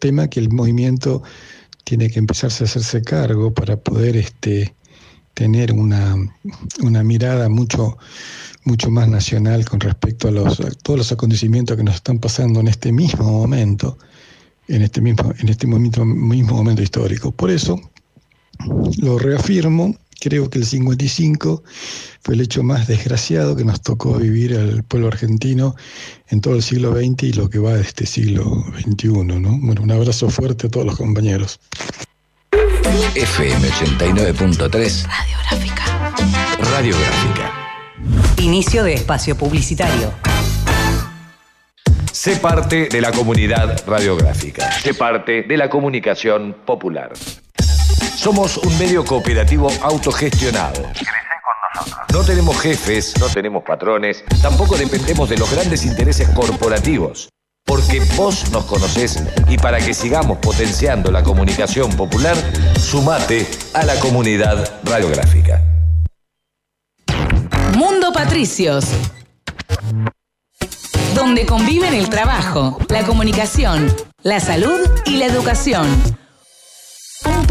tema que el movimiento tiene que empezarse a hacerse cargo para poder este, tener una, mirada mucho, más nacional con respecto a, los, todos los acontecimientos que nos están pasando en este mismo momento, en este mismo, en este mismo momento histórico. Por eso lo reafirmo, creo que el 55 fue el hecho más desgraciado que nos tocó vivir al pueblo argentino en todo el siglo XX y lo que va de este siglo XXI. ¿no? Bueno, un abrazo fuerte a todos los compañeros. FM 89.3 Radiográfica. Radiográfica. Inicio de espacio publicitario. Sé parte de la comunidad radiográfica. Sé parte de la comunicación popular. Somos un medio cooperativo autogestionado. No tenemos jefes, no tenemos patrones, tampoco dependemos de los grandes intereses corporativos. Porque vos nos conocés y para que sigamos potenciando la comunicación popular, sumate a la comunidad radiográfica. Mundo Patricios. Donde conviven el trabajo, la comunicación, la salud y la educación.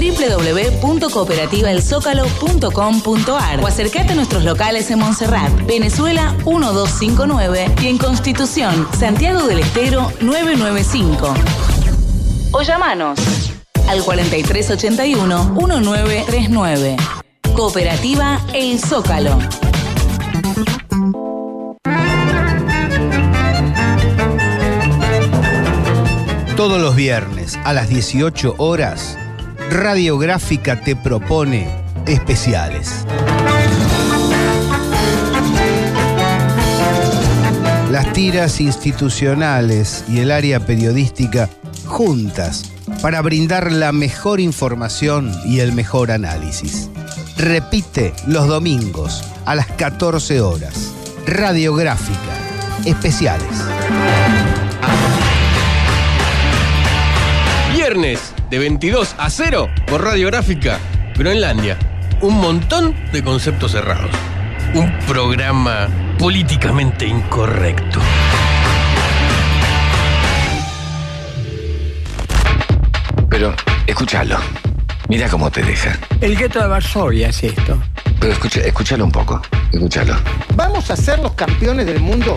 www.cooperativaelzócalo.com.ar o acércate a nuestros locales en Montserrat, Venezuela 1259 y en Constitución, Santiago del Estero 995. O llamanos al 4381-1939. Cooperativa El Zócalo. Todos los viernes a las 18 horas, Radiográfica te propone especiales. Las tiras institucionales y el área periodística juntas para brindar la mejor información y el mejor análisis. Repite los domingos a las 14 horas. Radiográfica. Especiales. Viernes de 22 a 0 por Radiográfica Groenlandia. Un montón de conceptos cerrados. Un programa políticamente incorrecto. Pero escúchalo. Mira cómo te deja. El gueto de Varsovia es esto. Pero escucha, escúchalo un poco. Escúchalo. ¿Vamos a ser los campeones del mundo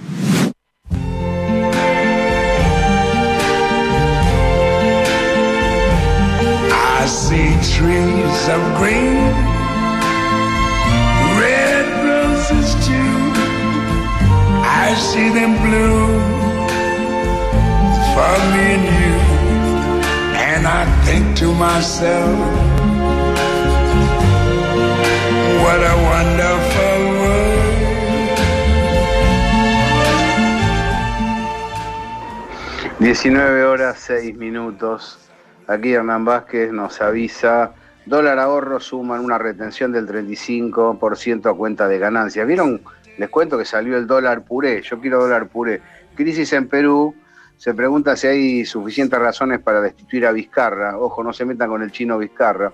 Trees of green, red roses too. I see them bloom for me and you. And I think to myself, what a wonderful world. Diecinueve horas seis minutos. Aquí Hernán Vázquez nos avisa, dólar ahorro suman una retención del 35% a cuenta de ganancias. ¿Vieron? Les cuento que salió el dólar puré, yo quiero dólar puré. Crisis en Perú, se pregunta si hay suficientes razones para destituir a Vizcarra. Ojo, no se metan con el chino Vizcarra.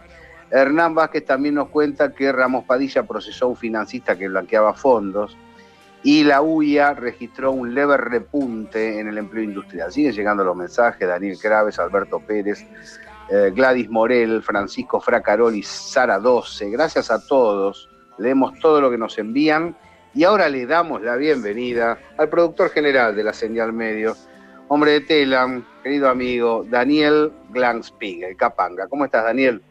Hernán Vázquez también nos cuenta que Ramos Padilla procesó a un financista que blanqueaba fondos y la UIA registró un leve repunte en el empleo industrial. Siguen llegando los mensajes, Daniel Craves, Alberto Pérez, eh, Gladys Morel, Francisco Fracaroli, Sara 12. Gracias a todos, leemos todo lo que nos envían y ahora le damos la bienvenida al productor general de la Señal Medio, hombre de Telam, querido amigo, Daniel Glanspig, el Capanga. ¿Cómo estás, Daniel?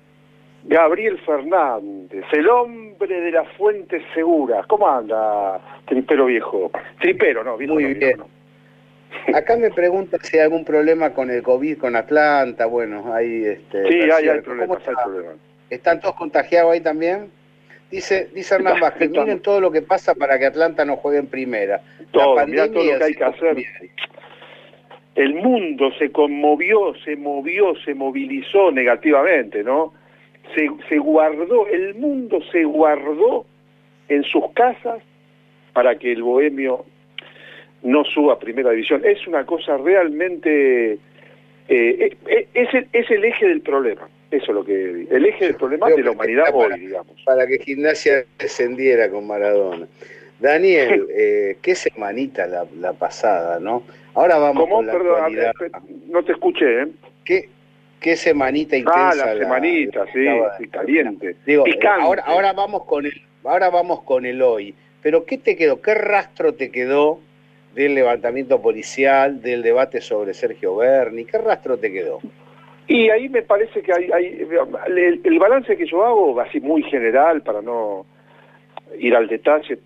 Gabriel Fernández, el hombre de las fuentes seguras. ¿Cómo anda, tripero viejo? Tripero, no, viejo Muy no, bien. viejo Acá me preguntan si hay algún problema con el COVID, con Atlanta. Bueno, hay este. Sí, hay, hay problemas, ¿Cómo hay está? problemas. ¿Están todos contagiados ahí también? Dice, dice Hernán Está- Vázquez, está- miren todo lo que pasa para que Atlanta no juegue en primera. Todo, mirá todo lo que hay se que hacer. conviene. El mundo se conmovió, se movió, se movilizó negativamente, ¿no? Se, se guardó, el mundo se guardó en sus casas para que el bohemio no suba a primera división. Es una cosa realmente... eh, eh, es, el, es el eje del problema, eso es lo que... El eje del problema Creo de la humanidad hoy, para- digamos. Para que Gimnasia descendiera con Maradona. Daniel, eh, qué semanita la, la pasada, ¿no? Ahora vamos ¿Cómo? con la Perdón, actualidad. eh, no te escuché, ¿eh? ¿Qué, qué semanita intensa Ah, la semanita, la- sí, caliente. Digo, Picante. ahora, ahora vamos con el, ahora vamos con el hoy. Pero ¿qué te quedó? ¿Qué rastro te quedó del levantamiento policial, del debate sobre Sergio Berni? ¿Qué rastro te quedó? Y ahí me parece que hay, hay el, el balance que yo hago, así muy general, para no ir al detalle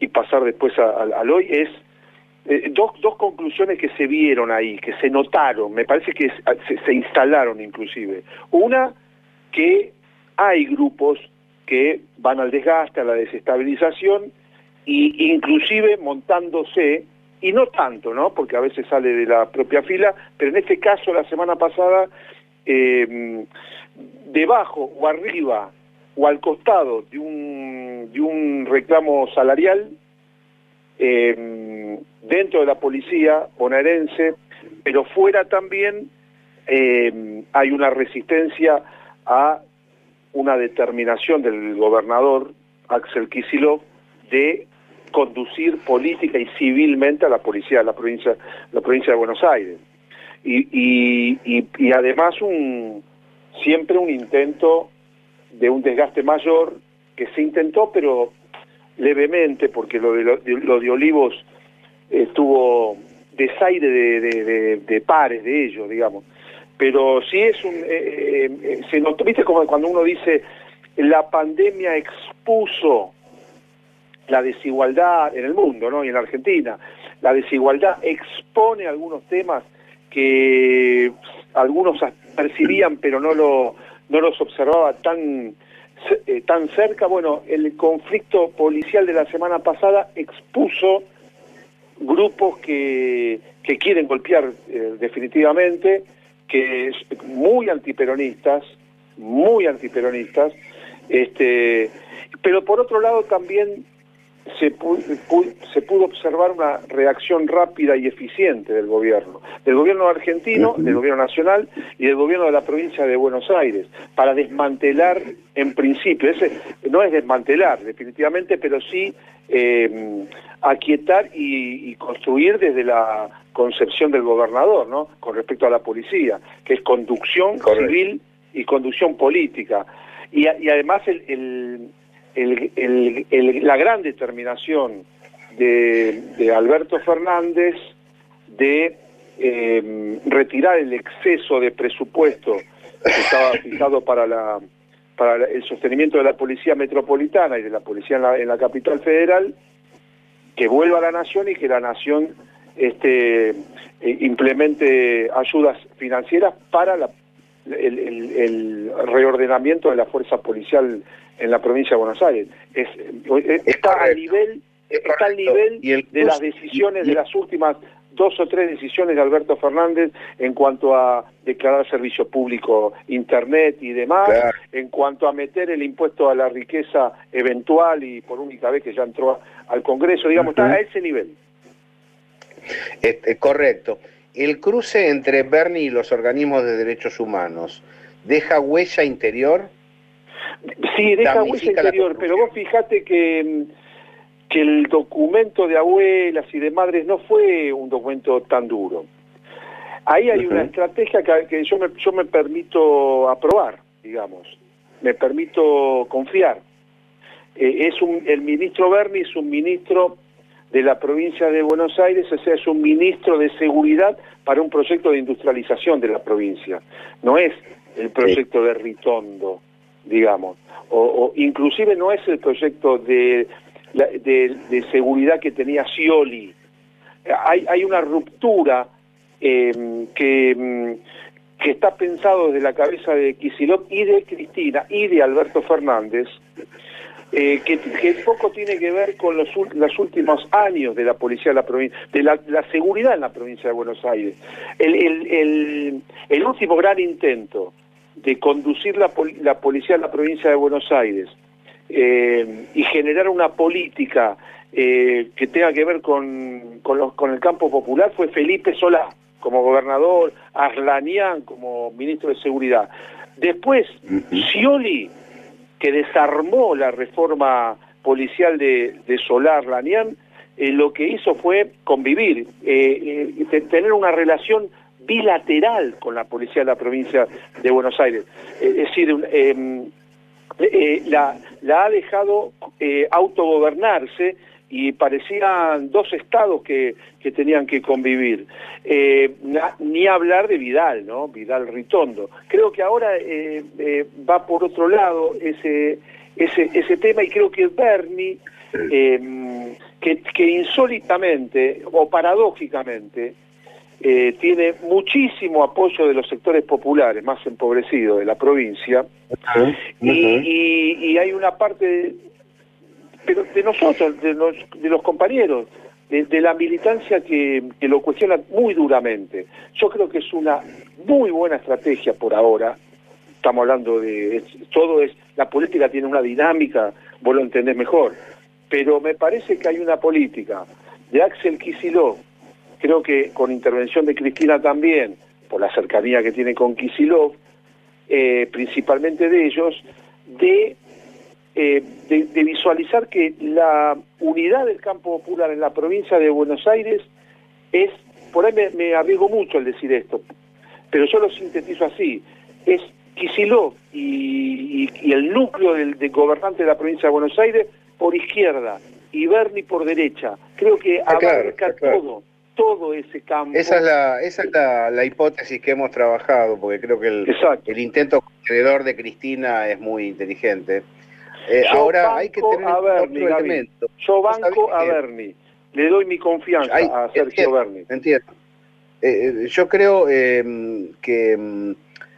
y pasar después a- al hoy, es eh, dos, dos conclusiones que se vieron ahí, que se notaron, me parece que se, se instalaron inclusive. Una, que hay grupos que van al desgaste, a la desestabilización, y inclusive montándose, y no tanto, ¿no? Porque a veces sale de la propia fila, pero en este caso la semana pasada, eh, debajo o arriba o al costado de un, de un reclamo salarial, eh, dentro de la policía bonaerense, pero fuera también eh, hay una resistencia a una determinación del gobernador Axel Kicillof de conducir política y civilmente a la policía de la provincia, la provincia de Buenos Aires. Y, y, y, y además un siempre un intento de un desgaste mayor que se intentó, pero levemente, porque lo de, lo, de Olivos estuvo desaire de, de, de, pares de ellos, digamos. Pero sí es un... Eh, eh, se notó, viste como cuando uno dice, la pandemia expuso la desigualdad en el mundo, ¿no? Y en Argentina. La desigualdad expone algunos temas que algunos percibían, pero no, lo, no los observaba tan, eh, tan cerca. Bueno, el conflicto policial de la semana pasada expuso grupos que, que quieren golpear eh, definitivamente, que es muy antiperonistas, muy antiperonistas, este, pero por otro lado también se pudo, se pudo observar una reacción rápida y eficiente del gobierno, del gobierno argentino, del gobierno nacional y del gobierno de la provincia de Buenos Aires, para desmantelar en principio, ese no es desmantelar definitivamente, pero sí eh, aquietar y, construir desde la concepción del gobernador, ¿no? Con respecto a la policía, que es conducción civil y conducción política. Y, además el la gran determinación de, Alberto Fernández de eh, retirar el exceso de presupuesto que estaba fijado para la para el sostenimiento de la policía metropolitana y de la policía en la, capital federal, que vuelva a la nación y que la nación este, eh, implemente ayudas financieras para el, reordenamiento de la fuerza policial en la provincia de Buenos Aires. Es, está al nivel, está al nivel de las decisiones de las últimas dos o tres decisiones de Alberto Fernández en cuanto a declarar servicio público internet y demás, en cuanto a meter el impuesto a la riqueza eventual y por única vez que ya entró al Congreso, digamos, está a ese nivel. Este, correcto. El cruce entre Bernie y los organismos de derechos humanos, ¿deja huella interior? Sí, deja huella interior, pero vos fijate que, que el documento de abuelas y de madres no fue un documento tan duro. Ahí hay una estrategia que, yo, me, yo me permito aprobar, digamos, me permito confiar. Eh, es un, el ministro Berni es un ministro de la provincia de Buenos Aires, o sea, es un ministro de seguridad para un proyecto de industrialización de la provincia. No es el proyecto de Ritondo, digamos. O, inclusive no es el proyecto de, de, seguridad que tenía Scioli. Hay, hay una ruptura em, que, em, que está pensado desde la cabeza de Kisilov y de Cristina y de Alberto Fernández, eh, que, poco tiene que ver con los, los, últimos años de la policía de la provincia, de la, seguridad en la provincia de Buenos Aires. El, el, el, último gran intento de conducir la, la, policía de la provincia de Buenos Aires eh, y generar una política eh, que tenga que ver con, con, los, con el campo popular fue Felipe Solá como gobernador, Arlanian como ministro de Seguridad. Después, Scioli que desarmó la reforma policial de, de Solar Lanian, eh, lo que hizo fue convivir, eh, eh, tener una relación bilateral con la policía de la provincia de Buenos Aires. es decir, em, la, la, ha dejado autogobernarse y parecían dos estados que, que tenían que convivir. Eh, ni hablar de Vidal, ¿no? Vidal Ritondo. Creo que ahora eh, eh, va por otro lado ese, ese, ese tema y creo que Bernie, que, que insólitamente o paradójicamente, tiene muchísimo apoyo de los sectores populares más empobrecidos de la provincia y, y, hay una parte pero de nosotros, de los, compañeros, de, la militancia que, lo cuestiona muy duramente. Yo creo que es una muy buena estrategia por ahora. Estamos hablando de todo es la política tiene una dinámica, vos lo entendés mejor, pero me parece que hay una política de Axel Kisilov, creo que con intervención de Cristina también, por la cercanía que tiene con Kisilov, eh, principalmente de ellos, de eh, de, visualizar que la unidad del campo popular en la provincia de Buenos Aires es, por ahí me, arriesgo mucho al decir esto, pero yo lo sintetizo así, es Kicillof y, y- y el núcleo del, del gobernante de la provincia de Buenos Aires por izquierda y Berni por derecha. Creo que Ah, abarca claro. todo, todo ese campo. Esa es la, esa es la, la hipótesis que hemos trabajado, porque creo que el, Exacto. el intento alrededor de Cristina es muy inteligente. Eh, ahora hay que tener a otro Berni, Gaby. elemento. Yo banco a que- Berni. Le doy mi confianza a Sergio Berni. Entiendo. Eh, eh, yo creo eh, que mm,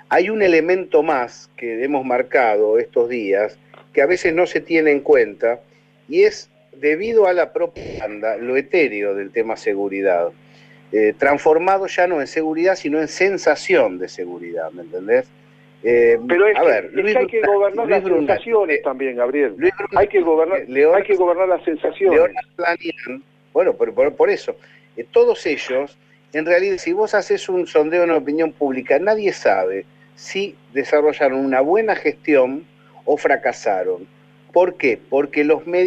hay un elemento más que hemos marcado estos días que a veces no se tiene en cuenta y es debido a la propaganda, lo etéreo del tema seguridad, eh, transformado ya no en seguridad, sino en sensación de seguridad, ¿me entendés? Eh, Pero es a que, ver, es que Luis hay que gobernar Luis las Brunati, sensaciones también, Gabriel. Luis Brunati, Hay que gobernar, León- hay que gobernar las sensaciones. Planian, bueno, por, por, por eso, eh, todos ellos, en realidad, si vos haces un sondeo en opinión pública, nadie sabe si desarrollaron una buena gestión o fracasaron. ¿Por qué? Porque los medios